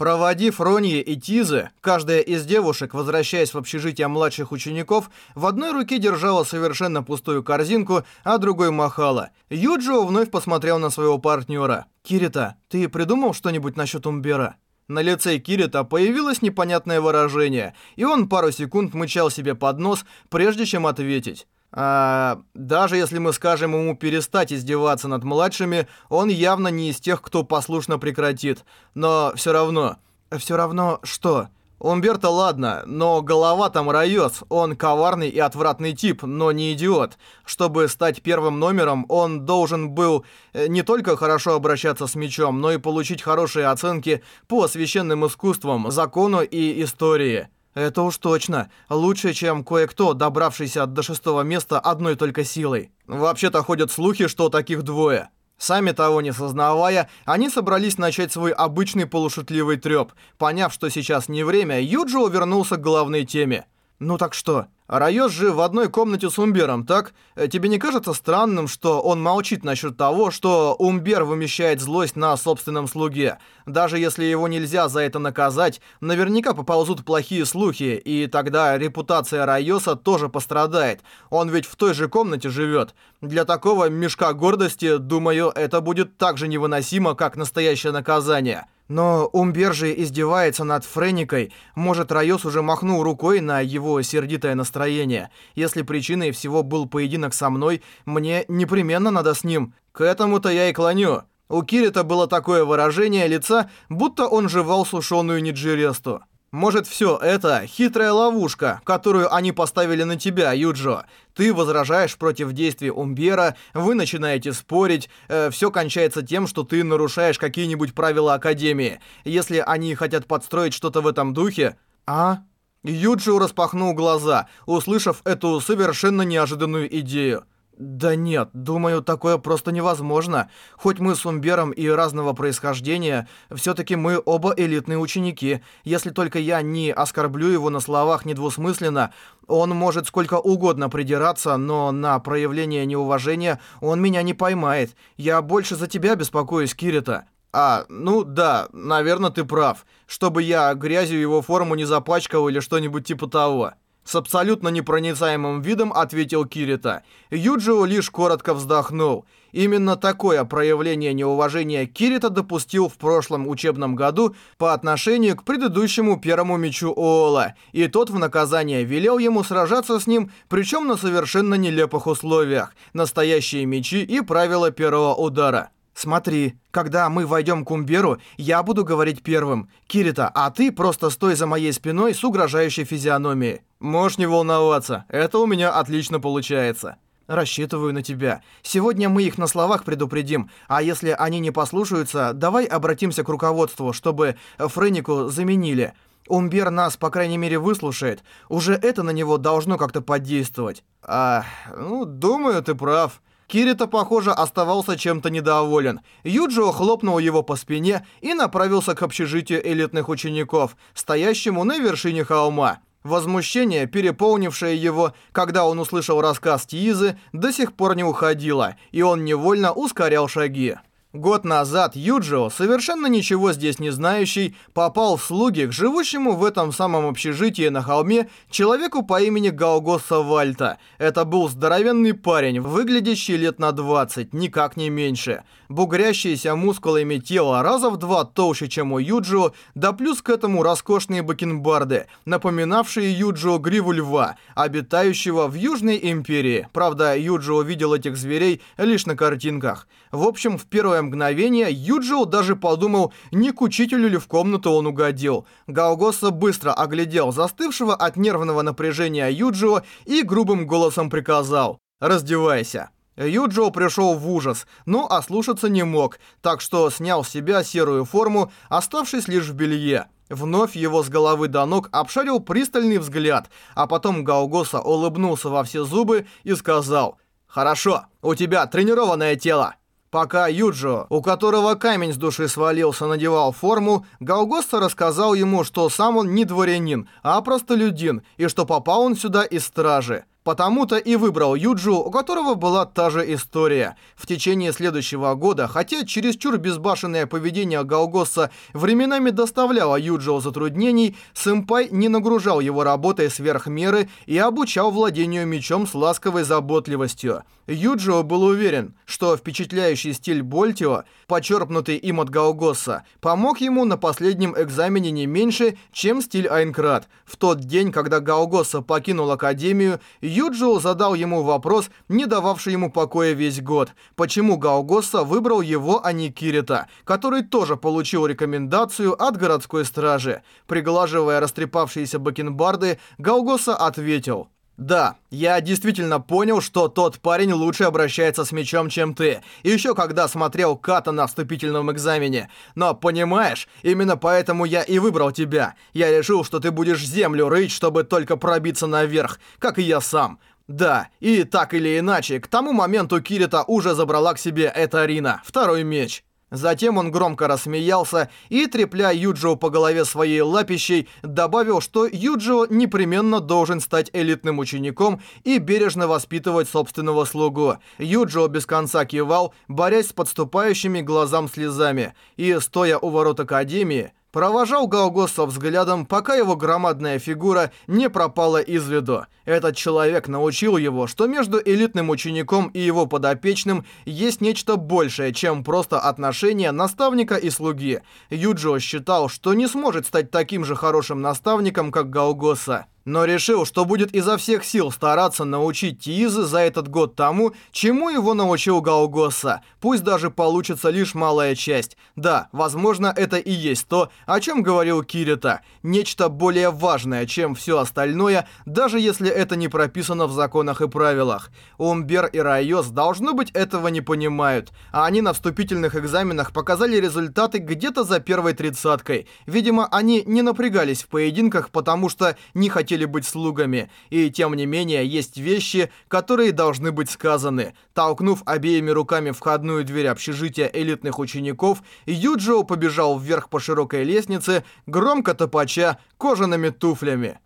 Проводив Ронье и Тизы, каждая из девушек, возвращаясь в общежитие младших учеников, в одной руке держала совершенно пустую корзинку, а другой махала. Юджио вновь посмотрел на своего партнера. «Кирита, ты придумал что-нибудь насчет Умбера?» На лице Кирита появилось непонятное выражение, и он пару секунд мычал себе под нос, прежде чем ответить. А, даже если мы скажем ему перестать издеваться над младшими, он явно не из тех, кто послушно прекратит. Но все равно... Все равно что? Умберто ладно, но голова там Райос, он коварный и отвратный тип, но не идиот. Чтобы стать первым номером, он должен был э, не только хорошо обращаться с мечом, но и получить хорошие оценки по священным искусствам, закону и истории. Это уж точно. Лучше, чем кое-кто, добравшийся до шестого места одной только силой. Вообще-то ходят слухи, что таких двое. Сами того не сознавая, они собрались начать свой обычный полушутливый трёп. Поняв, что сейчас не время, Юджио вернулся к главной теме. «Ну так что?» Райос же в одной комнате с Умбером, так? Э, тебе не кажется странным, что он молчит насчет того, что Умбер вымещает злость на собственном слуге? Даже если его нельзя за это наказать, наверняка поползут плохие слухи, и тогда репутация Райоса тоже пострадает. Он ведь в той же комнате живет. Для такого мешка гордости, думаю, это будет так же невыносимо, как настоящее наказание. Но Умбер же издевается над Френикой. Может, Райос уже махнул рукой на его сердитое настроение. Если причиной всего был поединок со мной, мне непременно надо с ним. К этому-то я и клоню. У Кирита было такое выражение лица, будто он жевал сушеную ниджиресту. Может, все это хитрая ловушка, которую они поставили на тебя, Юджо. Ты возражаешь против действий Умбера, вы начинаете спорить, э, все кончается тем, что ты нарушаешь какие-нибудь правила Академии. Если они хотят подстроить что-то в этом духе... А? Юджио распахнул глаза, услышав эту совершенно неожиданную идею. Да нет, думаю, такое просто невозможно. Хоть мы с Умбером и разного происхождения, все-таки мы оба элитные ученики. Если только я не оскорблю его на словах недвусмысленно, он может сколько угодно придираться, но на проявление неуважения он меня не поймает. Я больше за тебя беспокоюсь, Кирита. А, ну да, наверное, ты прав. Чтобы я грязью его форму не запачкал или что-нибудь типа того. С абсолютно непроницаемым видом ответил Кирита. Юджио лишь коротко вздохнул. Именно такое проявление неуважения Кирита допустил в прошлом учебном году по отношению к предыдущему первому мечу Оола, и тот в наказание велел ему сражаться с ним, причем на совершенно нелепых условиях, настоящие мечи и правила первого удара. «Смотри, когда мы войдем к Умберу, я буду говорить первым. Кирита, а ты просто стой за моей спиной с угрожающей физиономией. Можешь не волноваться, это у меня отлично получается». «Рассчитываю на тебя. Сегодня мы их на словах предупредим, а если они не послушаются, давай обратимся к руководству, чтобы Френику заменили. Умбер нас, по крайней мере, выслушает. Уже это на него должно как-то подействовать». «А, ну, думаю, ты прав». Кирита, похоже, оставался чем-то недоволен. Юджио хлопнул его по спине и направился к общежитию элитных учеников, стоящему на вершине холма. Возмущение, переполнившее его, когда он услышал рассказ Тиизы, до сих пор не уходило, и он невольно ускорял шаги. Год назад Юджио, совершенно ничего здесь не знающий, попал в слуги к живущему в этом самом общежитии на холме человеку по имени Галгоса Вальта. Это был здоровенный парень, выглядящий лет на 20, никак не меньше. Бугрящиеся мускулами тело раза в два толще, чем у Юджио, да плюс к этому роскошные бакенбарды, напоминавшие Юджио гриву льва, обитающего в Южной Империи. Правда, Юджио видел этих зверей лишь на картинках. В общем, в первое мгновение Юджио даже подумал, не к учителю ли в комнату он угодил. Галгоса быстро оглядел застывшего от нервного напряжения Юджио и грубым голосом приказал «Раздевайся». Юджио пришел в ужас, но ослушаться не мог, так что снял с себя серую форму, оставшись лишь в белье. Вновь его с головы до ног обшарил пристальный взгляд, а потом Галгоса улыбнулся во все зубы и сказал «Хорошо, у тебя тренированное тело». Пока Юджо, у которого камень с души свалился, надевал форму, Галгоста рассказал ему, что сам он не дворянин, а простолюдин, и что попал он сюда из стражи. Потому-то и выбрал Юджу, у которого была та же история. В течение следующего года, хотя чересчур безбашенное поведение Галгоса временами доставляло Юджио затруднений, сэмпай не нагружал его работой сверх меры и обучал владению мечом с ласковой заботливостью. Юджио был уверен, что впечатляющий стиль Больтио, почерпнутый им от Галгоса, помог ему на последнем экзамене не меньше, чем стиль Айнкрат. В тот день, когда Галгоса покинул Академию, Юджио задал ему вопрос, не дававший ему покоя весь год. Почему Галгоса выбрал его, а не Кирита, который тоже получил рекомендацию от городской стражи. Приглаживая растрепавшиеся бакенбарды, Галгоса ответил... Да, я действительно понял, что тот парень лучше обращается с мечом, чем ты. Еще когда смотрел Ката на вступительном экзамене. Но понимаешь, именно поэтому я и выбрал тебя. Я решил, что ты будешь землю рыть, чтобы только пробиться наверх, как и я сам. Да, и так или иначе, к тому моменту Кирита уже забрала к себе эта Рина, второй меч. Затем он громко рассмеялся и, трепля Юджио по голове своей лапищей, добавил, что Юджио непременно должен стать элитным учеником и бережно воспитывать собственного слугу. Юджио без конца кивал, борясь с подступающими глазам слезами, и, стоя у ворот Академии, Провожал Галгоса взглядом, пока его громадная фигура не пропала из виду. Этот человек научил его, что между элитным учеником и его подопечным есть нечто большее, чем просто отношения наставника и слуги. Юджио считал, что не сможет стать таким же хорошим наставником, как Галгоса но решил, что будет изо всех сил стараться научить Тиизы за этот год тому, чему его научил Галгоса. Пусть даже получится лишь малая часть. Да, возможно, это и есть то, о чем говорил Кирита. Нечто более важное, чем все остальное, даже если это не прописано в законах и правилах. Умбер и Райос, должно быть, этого не понимают. А они на вступительных экзаменах показали результаты где-то за первой тридцаткой. Видимо, они не напрягались в поединках, потому что не хотели хотели быть слугами, и тем не менее есть вещи, которые должны быть сказаны. Толкнув обеими руками входную дверь общежития элитных учеников, Юджио побежал вверх по широкой лестнице, громко топача кожаными туфлями.